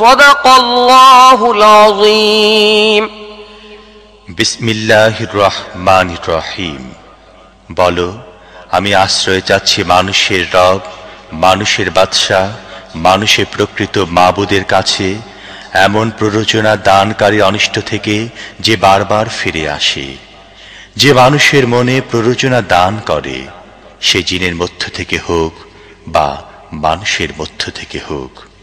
صدق الله العظيم বিসমিল্লাহ রহমান রহিম বলো আমি আশ্রয় চাচ্ছি মানুষের রব মানুষের বাদশাহ মানুষের প্রকৃত মাবুদের কাছে এমন প্ররোচনা দানকারী অনিষ্ট থেকে যে বারবার ফিরে আসে যে মানুষের মনে প্ররোচনা দান করে সে জিনের মধ্য থেকে হোক বা মানুষের মধ্য থেকে হোক।